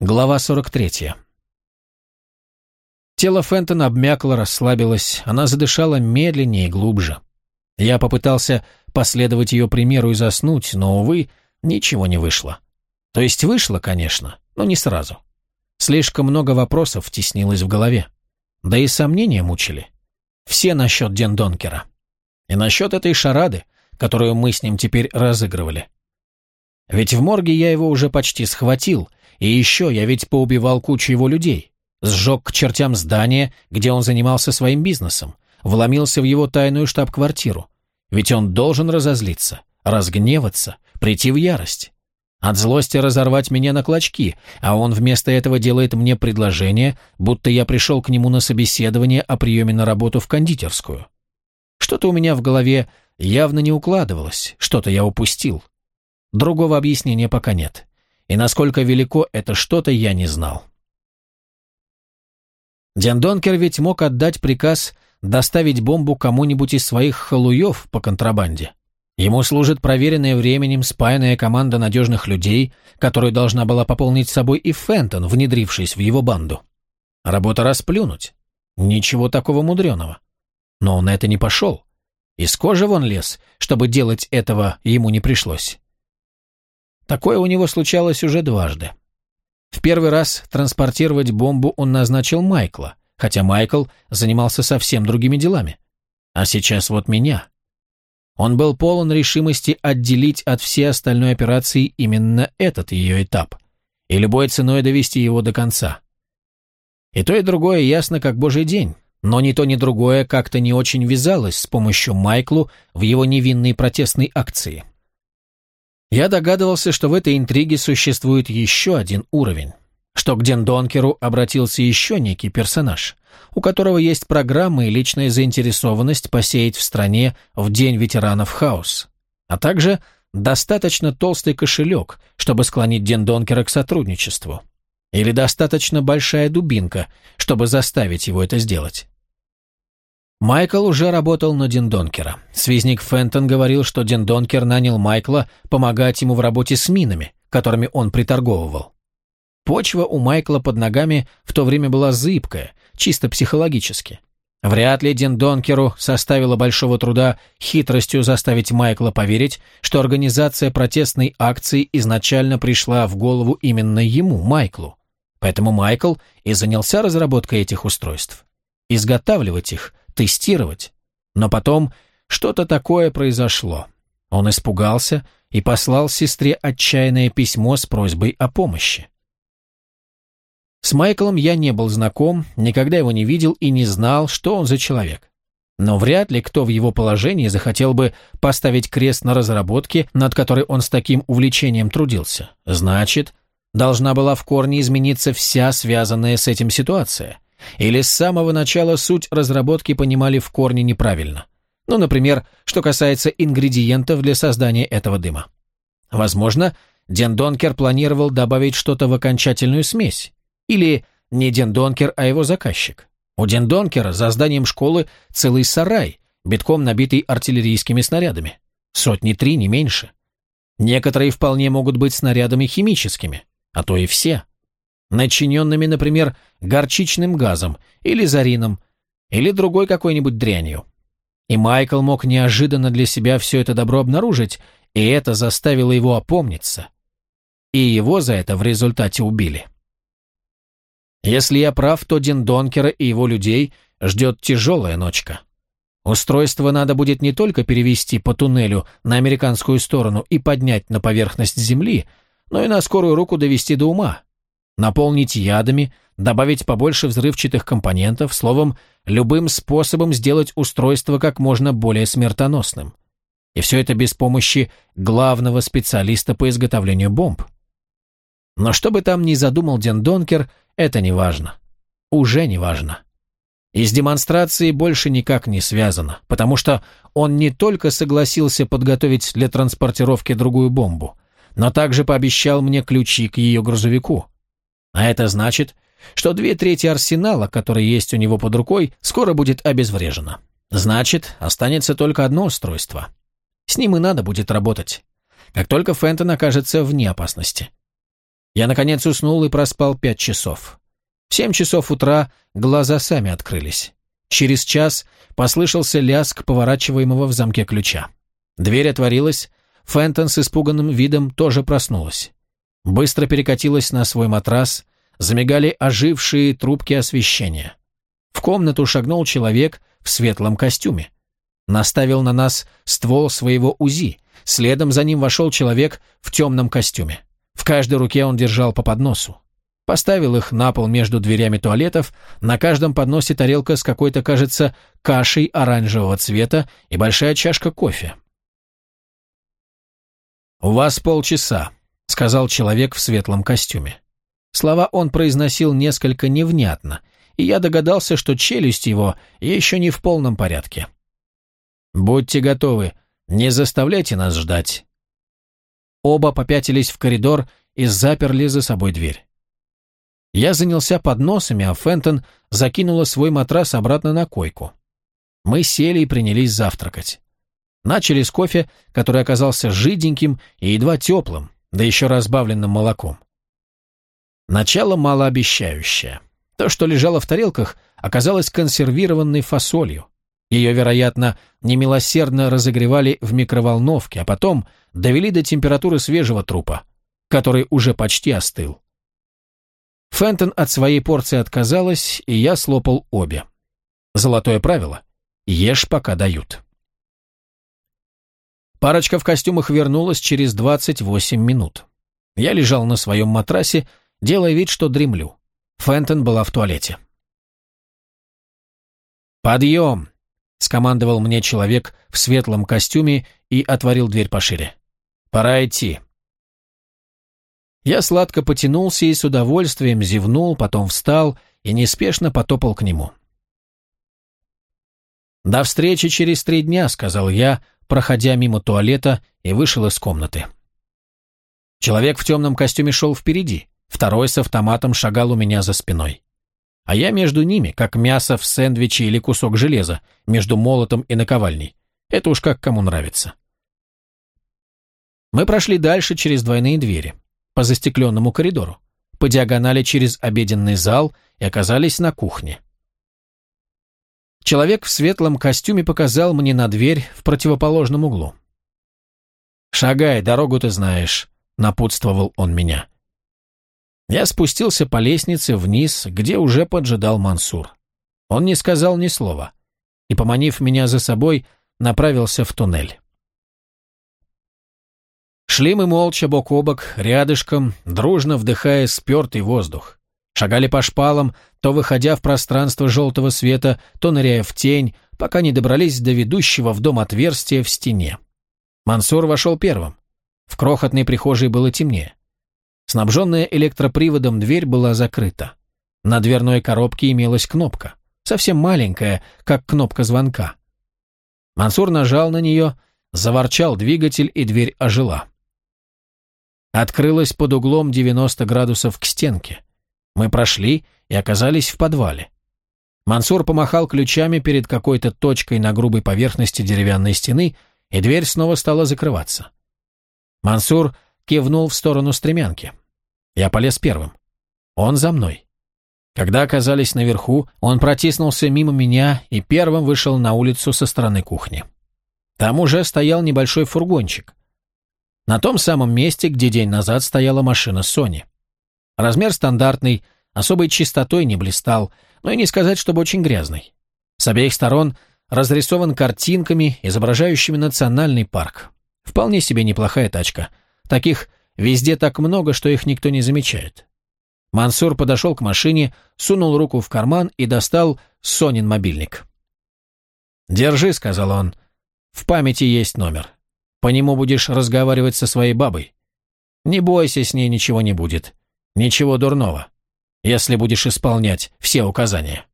Глава 43. Тело Фентона обмякло, расслабилось, она задышала медленнее и глубже. Я попытался последовать ее примеру и заснуть, но, увы, ничего не вышло. То есть вышло, конечно, но не сразу. Слишком много вопросов теснилось в голове. Да и сомнения мучили. Все насчет Ден Донкера. И насчет этой шарады, которую мы с ним теперь разыгрывали. Ведь в морге я его уже почти схватил, и еще я ведь поубивал кучу его людей. Сжег к чертям здание, где он занимался своим бизнесом. Вломился в его тайную штаб-квартиру. Ведь он должен разозлиться, разгневаться, прийти в ярость. От злости разорвать меня на клочки, а он вместо этого делает мне предложение, будто я пришел к нему на собеседование о приеме на работу в кондитерскую. Что-то у меня в голове явно не укладывалось, что-то я упустил. Другого объяснения пока нет и насколько велико это что-то, я не знал. Ден Донкер ведь мог отдать приказ доставить бомбу кому-нибудь из своих халуев по контрабанде. Ему служит проверенная временем спаянная команда надежных людей, которую должна была пополнить собой и Фентон, внедрившись в его банду. Работа расплюнуть. Ничего такого мудреного. Но он на это не пошел. Из кожи вон лез, чтобы делать этого ему не пришлось. Такое у него случалось уже дважды. В первый раз транспортировать бомбу он назначил Майкла, хотя Майкл занимался совсем другими делами. А сейчас вот меня. Он был полон решимости отделить от всей остальной операции именно этот ее этап, и любой ценой довести его до конца. И то, и другое ясно как божий день, но ни то, ни другое как-то не очень вязалось с помощью Майклу в его невинной протестной акции. Я догадывался, что в этой интриге существует еще один уровень, что к Дендонкеру обратился еще некий персонаж, у которого есть программа и личная заинтересованность посеять в стране в День ветеранов хаос, а также достаточно толстый кошелек, чтобы склонить Дендонкера к сотрудничеству, или достаточно большая дубинка, чтобы заставить его это сделать. Майкл уже работал на Диндонкера. Связник Фентон говорил, что Диндонкер нанял Майкла помогать ему в работе с минами, которыми он приторговывал. Почва у Майкла под ногами в то время была зыбкая, чисто психологически. Вряд ли Диндонкеру составило большого труда хитростью заставить Майкла поверить, что организация протестной акции изначально пришла в голову именно ему, Майклу. Поэтому Майкл и занялся разработкой этих устройств. Изготавливать их – тестировать. Но потом что-то такое произошло. Он испугался и послал сестре отчаянное письмо с просьбой о помощи. С Майклом я не был знаком, никогда его не видел и не знал, что он за человек. Но вряд ли кто в его положении захотел бы поставить крест на разработке, над которой он с таким увлечением трудился. Значит, должна была в корне измениться вся связанная с этим ситуация. Или с самого начала суть разработки понимали в корне неправильно. Ну, например, что касается ингредиентов для создания этого дыма. Возможно, Ден Донкер планировал добавить что-то в окончательную смесь. Или не Ден Донкер, а его заказчик. У Ден Донкера за зданием школы целый сарай, битком набитый артиллерийскими снарядами. Сотни три, не меньше. Некоторые вполне могут быть снарядами химическими, а то и все начиненными, например, горчичным газом или зарином, или другой какой-нибудь дрянью. И Майкл мог неожиданно для себя все это добро обнаружить, и это заставило его опомниться. И его за это в результате убили. Если я прав, то Дин Донкера и его людей ждет тяжелая ночка. Устройство надо будет не только перевести по туннелю на американскую сторону и поднять на поверхность Земли, но и на скорую руку довести до ума, наполнить ядами, добавить побольше взрывчатых компонентов, словом, любым способом сделать устройство как можно более смертоносным. И все это без помощи главного специалиста по изготовлению бомб. Но что бы там ни задумал Ден Донкер, это не важно. Уже не важно. И с демонстрацией больше никак не связано, потому что он не только согласился подготовить для транспортировки другую бомбу, но также пообещал мне ключи к ее грузовику. А это значит, что две трети арсенала, который есть у него под рукой, скоро будет обезврежено. Значит, останется только одно устройство. С ним и надо будет работать. Как только Фентон окажется вне опасности. Я, наконец, уснул и проспал пять часов. В семь часов утра глаза сами открылись. Через час послышался лязг поворачиваемого в замке ключа. Дверь отворилась, Фентон с испуганным видом тоже проснулась. Быстро перекатилась на свой матрас, замигали ожившие трубки освещения. В комнату шагнул человек в светлом костюме. Наставил на нас ствол своего УЗИ, следом за ним вошел человек в темном костюме. В каждой руке он держал по подносу. Поставил их на пол между дверями туалетов, на каждом подносе тарелка с какой-то, кажется, кашей оранжевого цвета и большая чашка кофе. «У вас полчаса», — сказал человек в светлом костюме. Слова он произносил несколько невнятно, и я догадался, что челюсть его еще не в полном порядке. «Будьте готовы, не заставляйте нас ждать». Оба попятились в коридор и заперли за собой дверь. Я занялся подносами, а Фентон закинула свой матрас обратно на койку. Мы сели и принялись завтракать. Начали с кофе, который оказался жиденьким и едва теплым, да еще разбавленным молоком. Начало малообещающее. То, что лежало в тарелках, оказалось консервированной фасолью. Ее, вероятно, немилосердно разогревали в микроволновке, а потом довели до температуры свежего трупа, который уже почти остыл. Фентон от своей порции отказалась, и я слопал обе. Золотое правило – ешь, пока дают. Парочка в костюмах вернулась через 28 минут. Я лежал на своем матрасе, делая вид, что дремлю. Фентон была в туалете. «Подъем!» – скомандовал мне человек в светлом костюме и отворил дверь пошире. «Пора идти». Я сладко потянулся и с удовольствием зевнул, потом встал и неспешно потопал к нему. «До встречи через три дня», — сказал я, проходя мимо туалета и вышел из комнаты. Человек в темном костюме шел впереди, второй с автоматом шагал у меня за спиной. А я между ними, как мясо в сэндвиче или кусок железа, между молотом и наковальней. Это уж как кому нравится. Мы прошли дальше через двойные двери по застекленному коридору, по диагонали через обеденный зал и оказались на кухне. Человек в светлом костюме показал мне на дверь в противоположном углу. «Шагай, дорогу ты знаешь», — напутствовал он меня. Я спустился по лестнице вниз, где уже поджидал Мансур. Он не сказал ни слова и, поманив меня за собой, направился в туннель. Шли мы молча бок о бок, рядышком, дружно вдыхая спертый воздух. Шагали по шпалам, то выходя в пространство желтого света, то ныряя в тень, пока не добрались до ведущего в дом отверстия в стене. Мансур вошел первым. В крохотной прихожей было темнее. Снабженная электроприводом дверь была закрыта. На дверной коробке имелась кнопка, совсем маленькая, как кнопка звонка. Мансур нажал на нее, заворчал двигатель, и дверь ожила открылась под углом 90 градусов к стенке. Мы прошли и оказались в подвале. Мансур помахал ключами перед какой-то точкой на грубой поверхности деревянной стены, и дверь снова стала закрываться. Мансур кивнул в сторону стремянки. Я полез первым. Он за мной. Когда оказались наверху, он протиснулся мимо меня и первым вышел на улицу со стороны кухни. Там уже стоял небольшой фургончик. На том самом месте, где день назад стояла машина Sony. Размер стандартный, особой чистотой не блистал, но и не сказать, чтобы очень грязный. С обеих сторон разрисован картинками, изображающими национальный парк. Вполне себе неплохая тачка. Таких везде так много, что их никто не замечает. Мансур подошел к машине, сунул руку в карман и достал Сонин мобильник. «Держи», — сказал он, — «в памяти есть номер. По нему будешь разговаривать со своей бабой. Не бойся, с ней ничего не будет. Ничего дурного, если будешь исполнять все указания.